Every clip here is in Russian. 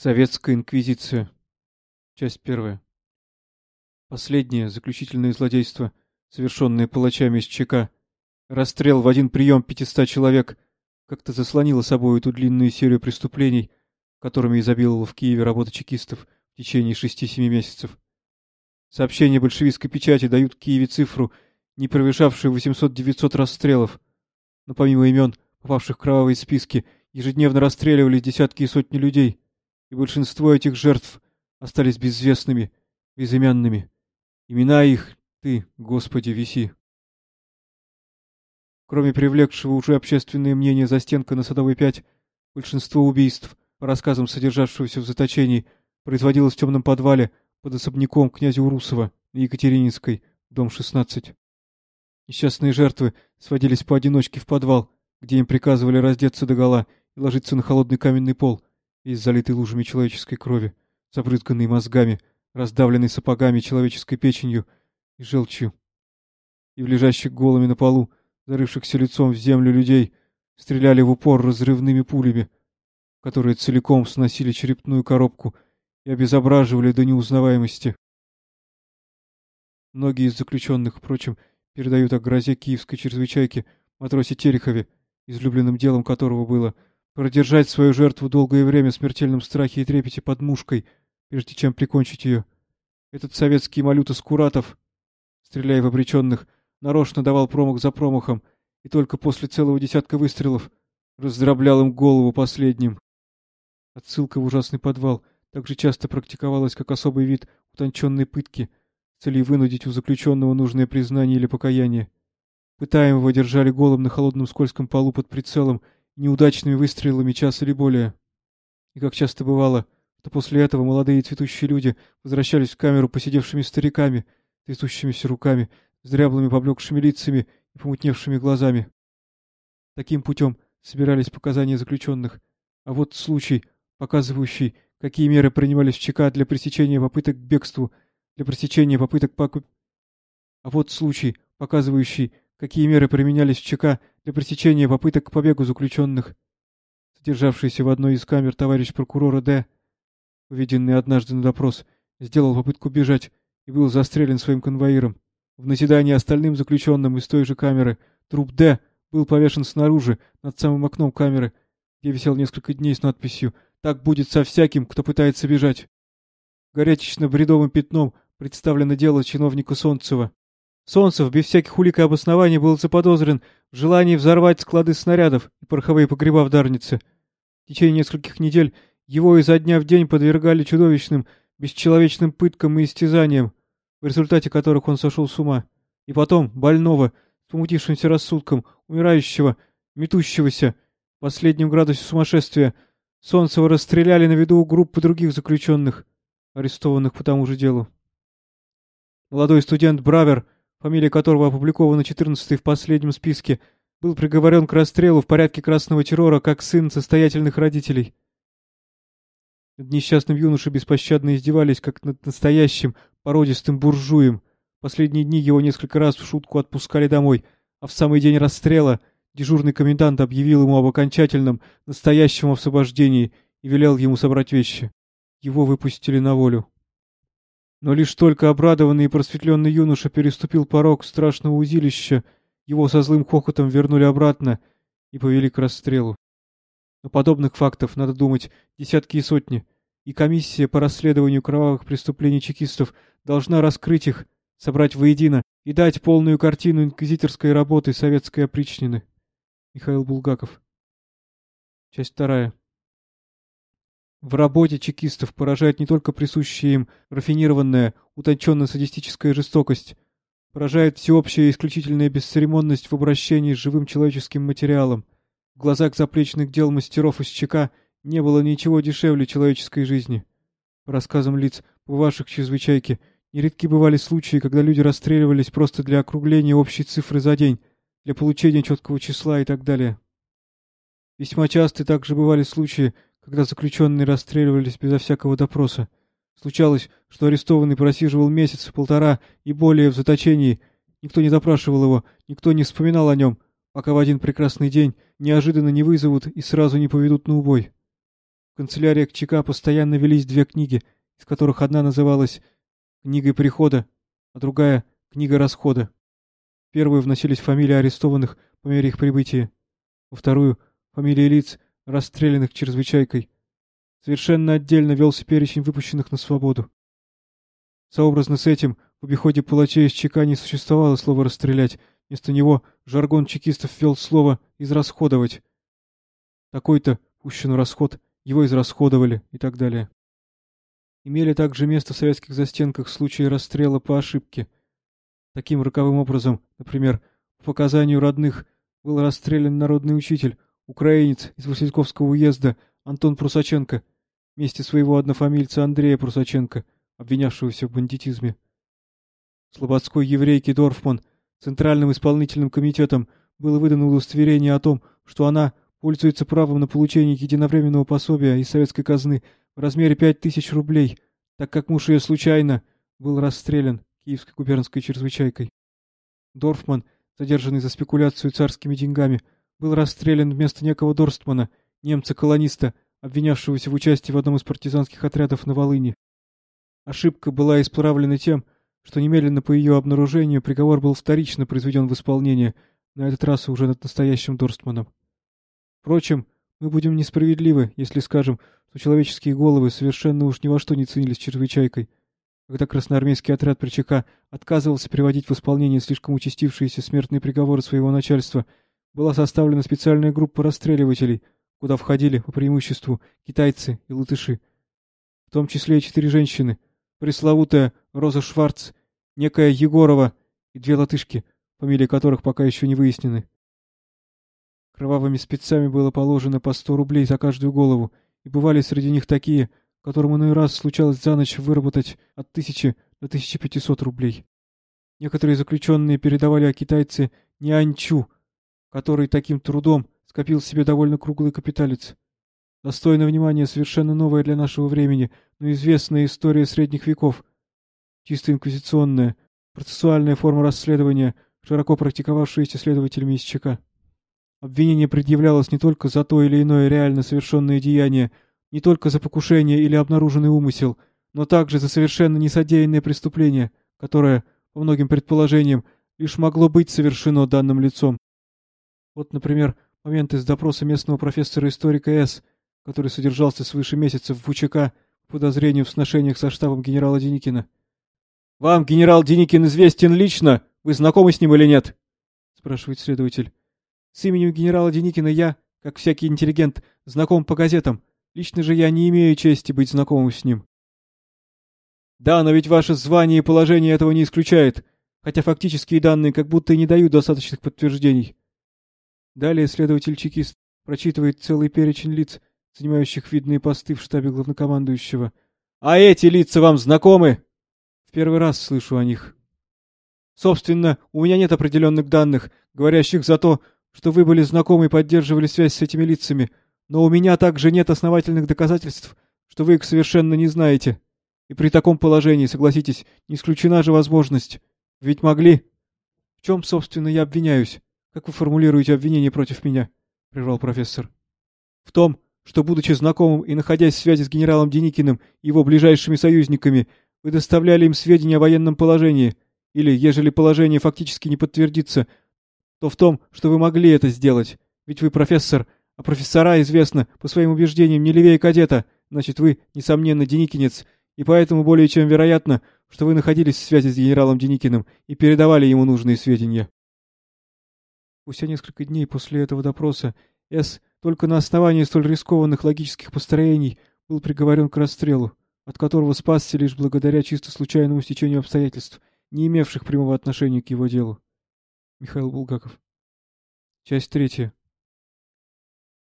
Советская инквизиция. Часть первая. Последнее, заключительное злодейство, совершенное палачами из ЧК, расстрел в один прием 500 человек, как-то заслонило собой эту длинную серию преступлений, которыми изобиловала в Киеве работа чекистов в течение 6-7 месяцев. Сообщения большевистской печати дают Киеве цифру, не превышавшую 800-900 расстрелов, но помимо имен, попавших в кровавые списки, ежедневно расстреливались десятки и сотни людей — и большинство этих жертв остались безвестными, безымянными. Имена их ты, Господи, виси. Кроме привлекшего уже общественное мнение застенка на Садовой 5, большинство убийств, по рассказам содержавшегося в заточении, производилось в темном подвале под особняком князя Урусова на Екатерининской, дом 16. Несчастные жертвы сводились поодиночке в подвал, где им приказывали раздеться догола и ложиться на холодный каменный пол, весь залитый лужами человеческой крови, забрызганный мозгами, раздавленный сапогами человеческой печенью и желчью. И в лежащих голыми на полу, зарывшихся лицом в землю людей, стреляли в упор разрывными пулями, которые целиком сносили черепную коробку и обезображивали до неузнаваемости. Многие из заключенных, впрочем, передают о грозе киевской чрезвычайки матросе Терехове, излюбленным делом которого было — продержать свою жертву долгое время в смертельном страхе и трепете под мушкой, прежде чем прикончить ее. Этот советский малюта Скуратов, стреляя в обреченных, нарочно давал промах за промахом и только после целого десятка выстрелов раздроблял им голову последним. Отсылка в ужасный подвал также часто практиковалась как особый вид утонченной пытки, с целью вынудить у заключенного нужное признание или покаяние. Пытаемого держали голым на холодном скользком полу под прицелом неудачными выстрелами час или более. И как часто бывало, что после этого молодые цветущие люди возвращались в камеру посидевшими стариками, трясущимися руками, с дряблыми поблекшими лицами и помутневшими глазами. Таким путем собирались показания заключенных. А вот случай, показывающий, какие меры принимались в ЧК для пресечения попыток к бегству, для пресечения попыток покуп... А вот случай, показывающий, какие меры применялись в ЧК для пресечения попыток к побегу заключенных. Содержавшийся в одной из камер товарищ прокурора Д., уведенный однажды на допрос, сделал попытку бежать и был застрелен своим конвоиром. В назидание остальным заключенным из той же камеры труп Д был повешен снаружи, над самым окном камеры, где висел несколько дней с надписью «Так будет со всяким, кто пытается бежать». Горячечно-бредовым пятном представлено дело чиновника Солнцева. Солнцев без всяких улик и обоснований был заподозрен в желании взорвать склады снарядов и пороховые погреба в Дарнице. В течение нескольких недель его изо дня в день подвергали чудовищным, бесчеловечным пыткам и истязаниям, в результате которых он сошел с ума. И потом, больного, с помутившимся рассудком, умирающего, метущегося, в последнем градусе сумасшествия, Солнцева расстреляли на виду у группы других заключенных, арестованных по тому же делу. Молодой студент Бравер — фамилия которого опубликована 14-й в последнем списке, был приговорен к расстрелу в порядке красного террора как сын состоятельных родителей. Над несчастным юношей беспощадно издевались, как над настоящим породистым буржуем. Последние дни его несколько раз в шутку отпускали домой, а в самый день расстрела дежурный комендант объявил ему об окончательном, настоящем освобождении и велел ему собрать вещи. Его выпустили на волю. Но лишь только обрадованный и просветленный юноша переступил порог страшного узилища, его со злым хохотом вернули обратно и повели к расстрелу. Но подобных фактов, надо думать, десятки и сотни, и комиссия по расследованию кровавых преступлений чекистов должна раскрыть их, собрать воедино и дать полную картину инквизиторской работы советской опричнины. Михаил Булгаков. Часть вторая. В работе чекистов поражает не только присущая им рафинированная, утонченно-садистическая жестокость, поражает всеобщая исключительная бесцеремонность в обращении с живым человеческим материалом. В глазах заплечных дел мастеров из ЧК не было ничего дешевле человеческой жизни. По рассказам лиц, бывавших в чрезвычайке, нередки бывали случаи, когда люди расстреливались просто для округления общей цифры за день, для получения четкого числа и так далее. Весьма часто также бывали случаи, когда заключенные расстреливались безо всякого допроса. Случалось, что арестованный просиживал месяц, полтора и более в заточении. Никто не допрашивал его, никто не вспоминал о нем, пока в один прекрасный день неожиданно не вызовут и сразу не поведут на убой. канцеляриях ЧК постоянно велись две книги, из которых одна называлась «Книгой прихода», а другая «Книга расхода». В первую вносились фамилии арестованных по мере их прибытия, во вторую — фамилии лиц, расстрелянных чрезвычайкой. Совершенно отдельно велся перечень выпущенных на свободу. Сообразно с этим в обиходе палачей из ЧК не существовало слова «расстрелять», вместо него жаргон чекистов ввел слово «израсходовать». Такой-то пущен расход, его израсходовали и так далее. Имели также место в советских застенках случаи расстрела по ошибке. Таким роковым образом, например, по показанию родных был расстрелян народный учитель, украинец из Васильковского уезда Антон Прусаченко, вместе своего однофамильца Андрея Прусаченко, обвинявшегося в бандитизме. Слободской еврейке Дорфман Центральным исполнительным комитетом было выдано удостоверение о том, что она пользуется правом на получение единовременного пособия из советской казны в размере пять тысяч рублей, так как муж ее случайно был расстрелян киевской губернской чрезвычайкой. Дорфман, задержанный за спекуляцию царскими деньгами, был расстрелян вместо некого Дорстмана, немца-колониста, обвинявшегося в участии в одном из партизанских отрядов на Волыни. Ошибка была исправлена тем, что немедленно по ее обнаружению приговор был вторично произведен в исполнение, на этот раз уже над настоящим Дорстманом. Впрочем, мы будем несправедливы, если скажем, что человеческие головы совершенно уж ни во что не ценились чрезвычайкой. Когда красноармейский отряд при ЧК отказывался приводить в исполнение слишком участившиеся смертные приговоры своего начальства, была составлена специальная группа расстреливателей, куда входили по преимуществу китайцы и латыши. В том числе и четыре женщины, пресловутая Роза Шварц, некая Егорова и две латышки, фамилии которых пока еще не выяснены. Кровавыми спецами было положено по сто рублей за каждую голову, и бывали среди них такие, которым иной раз случалось за ночь выработать от тысячи до тысячи пятисот рублей. Некоторые заключенные передавали о китайце Нянчу, который таким трудом скопил себе довольно круглый капиталец. Достойно внимания совершенно новая для нашего времени, но известная история средних веков. Чисто инквизиционная, процессуальная форма расследования, широко практиковавшаяся следователями из ЧК. Обвинение предъявлялось не только за то или иное реально совершенное деяние, не только за покушение или обнаруженный умысел, но также за совершенно несодеянное преступление, которое, по многим предположениям, лишь могло быть совершено данным лицом. Вот, например, момент из допроса местного профессора-историка С., который содержался свыше месяцев в УЧК по подозрению в сношениях со штабом генерала Деникина. «Вам генерал Деникин известен лично? Вы знакомы с ним или нет?» — спрашивает следователь. С именем генерала Деникина я, как всякий интеллигент, знаком по газетам. Лично же я не имею чести быть знакомым с ним. Да, но ведь ваше звание и положение этого не исключает, хотя фактические данные как будто и не дают достаточных подтверждений. Далее следователь-чекист прочитывает целый перечень лиц, занимающих видные посты в штабе главнокомандующего. «А эти лица вам знакомы?» «В первый раз слышу о них». «Собственно, у меня нет определенных данных, говорящих за то, что вы были знакомы и поддерживали связь с этими лицами, но у меня также нет основательных доказательств, что вы их совершенно не знаете. И при таком положении, согласитесь, не исключена же возможность. Ведь могли. В чем, собственно, я обвиняюсь? Как вы формулируете обвинение против меня? Прервал профессор. В том, что, будучи знакомым и находясь в связи с генералом Деникиным и его ближайшими союзниками, вы доставляли им сведения о военном положении, или, ежели положение фактически не подтвердится, то в том, что вы могли это сделать. Ведь вы профессор, а профессора, известно, по своим убеждениям, не левее кадета. Значит, вы, несомненно, Деникинец, и поэтому более чем вероятно, что вы находились в связи с генералом Деникиным и передавали ему нужные сведения. Спустя несколько дней после этого допроса С. только на основании столь рискованных логических построений был приговорен к расстрелу, от которого спасся лишь благодаря чисто случайному стечению обстоятельств, не имевших прямого отношения к его делу. Михаил Булгаков. Часть третья.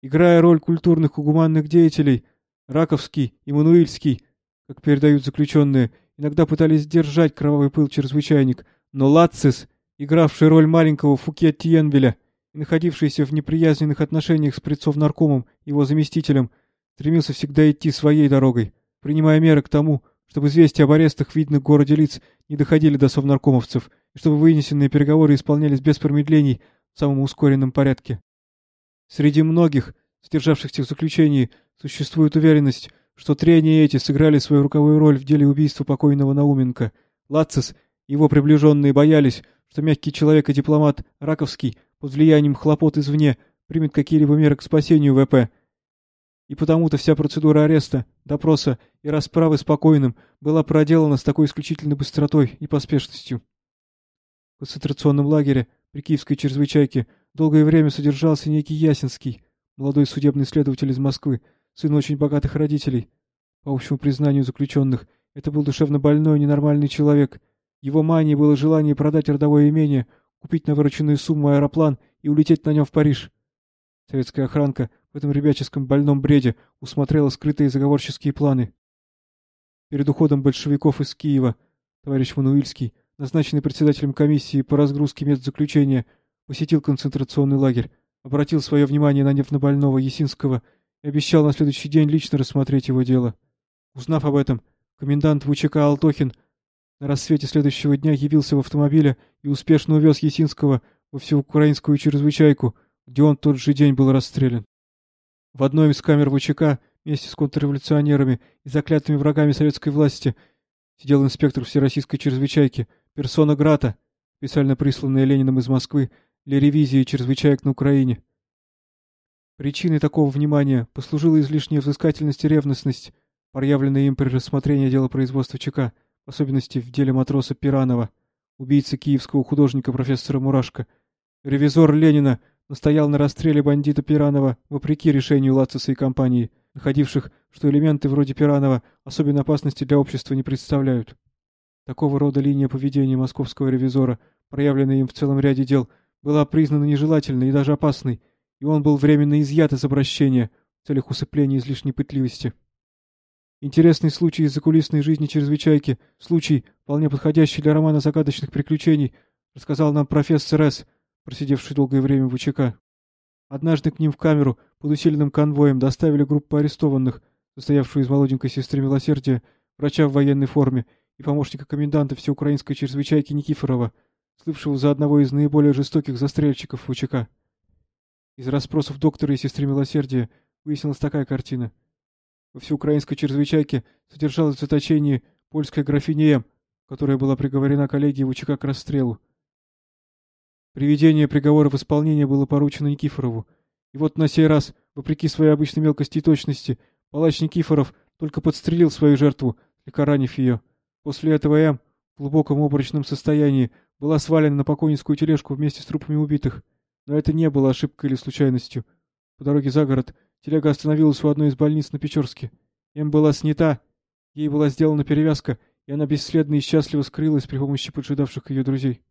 Играя роль культурных и гуманных деятелей, Раковский и Мануильский, как передают заключенные, иногда пытались сдержать кровавый пыл чрезвычайник, но Лацис, игравший роль маленького Фуке Тиенвеля и находившийся в неприязненных отношениях с предсов-наркомом, его заместителем, стремился всегда идти своей дорогой, принимая меры к тому, чтобы известия об арестах видных в городе лиц не доходили до совнаркомовцев – и чтобы вынесенные переговоры исполнялись без промедлений в самом ускоренном порядке. Среди многих, сдержавшихся в заключении, существует уверенность, что трения эти сыграли свою руковую роль в деле убийства покойного Науменко. Лацис и его приближенные боялись, что мягкий человек и дипломат Раковский под влиянием хлопот извне примет какие-либо меры к спасению ВП. И потому-то вся процедура ареста, допроса и расправы спокойным была проделана с такой исключительной быстротой и поспешностью. В концентрационном лагере при Киевской чрезвычайке долгое время содержался некий Ясинский, молодой судебный следователь из Москвы, сын очень богатых родителей. По общему признанию заключенных, это был душевно больной, ненормальный человек. Его манией было желание продать родовое имение, купить на вырученную сумму аэроплан и улететь на нем в Париж. Советская охранка в этом ребяческом больном бреде усмотрела скрытые заговорческие планы. Перед уходом большевиков из Киева товарищ Мануильский, назначенный председателем комиссии по разгрузке мест заключения, посетил концентрационный лагерь, обратил свое внимание на нервнобольного Есинского и обещал на следующий день лично рассмотреть его дело. Узнав об этом, комендант ВЧК Алтохин на рассвете следующего дня явился в автомобиле и успешно увез Есинского во всеукраинскую чрезвычайку, где он тот же день был расстрелян. В одной из камер ВЧК вместе с контрреволюционерами и заклятыми врагами советской власти сидел инспектор всероссийской чрезвычайки, персона Грата, специально присланная Лениным из Москвы для ревизии чрезвычаек на Украине. Причиной такого внимания послужила излишняя взыскательность и ревностность, проявленная им при рассмотрении дела производства ЧК, в особенности в деле матроса Пиранова, убийцы киевского художника профессора Мурашко. Ревизор Ленина настоял на расстреле бандита Пиранова вопреки решению Лациса и компании, находивших, что элементы вроде Пиранова особенной опасности для общества не представляют. Такого рода линия поведения московского ревизора, проявленная им в целом ряде дел, была признана нежелательной и даже опасной, и он был временно изъят из обращения в целях усыпления излишней пытливости. Интересный случай из закулисной жизни чрезвычайки, случай, вполне подходящий для романа загадочных приключений, рассказал нам профессор С., просидевший долгое время в УЧК. Однажды к ним в камеру под усиленным конвоем доставили группу арестованных, состоявшую из молоденькой сестры милосердия, врача в военной форме и помощника коменданта всеукраинской чрезвычайки Никифорова, слывшего за одного из наиболее жестоких застрельщиков в УЧК. Из расспросов доктора и сестры милосердия выяснилась такая картина. Во всеукраинской чрезвычайке содержалась в заточении польская графиня М, которая была приговорена коллегией УЧК к расстрелу. Приведение приговора в исполнение было поручено Никифорову. И вот на сей раз, вопреки своей обычной мелкости и точности, палач Никифоров только подстрелил свою жертву, слегка ее. После этого М, в глубоком обморочном состоянии, была свалена на покойницкую тележку вместе с трупами убитых. Но это не было ошибкой или случайностью. По дороге за город телега остановилась у одной из больниц на Печорске. М была снята, ей была сделана перевязка, и она бесследно и счастливо скрылась при помощи поджидавших ее друзей.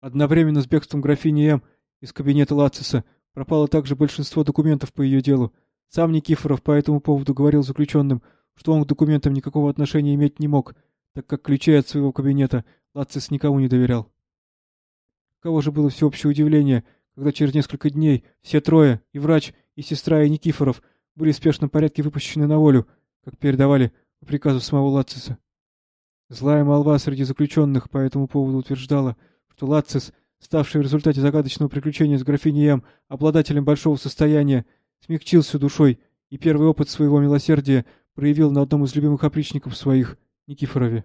Одновременно с бегством графини М из кабинета Лациса пропало также большинство документов по ее делу. Сам Никифоров по этому поводу говорил заключенным, что он к документам никакого отношения иметь не мог, так как ключей от своего кабинета Лацис никому не доверял. Кого же было всеобщее удивление, когда через несколько дней все трое, и врач, и сестра, и Никифоров, были в спешном порядке выпущены на волю, как передавали по приказу самого Лациса. Злая молва среди заключенных по этому поводу утверждала, что Лацис, ставший в результате загадочного приключения с графиней М обладателем большого состояния, смягчился душой и первый опыт своего милосердия проявил на одном из любимых опричников своих, Никифорове.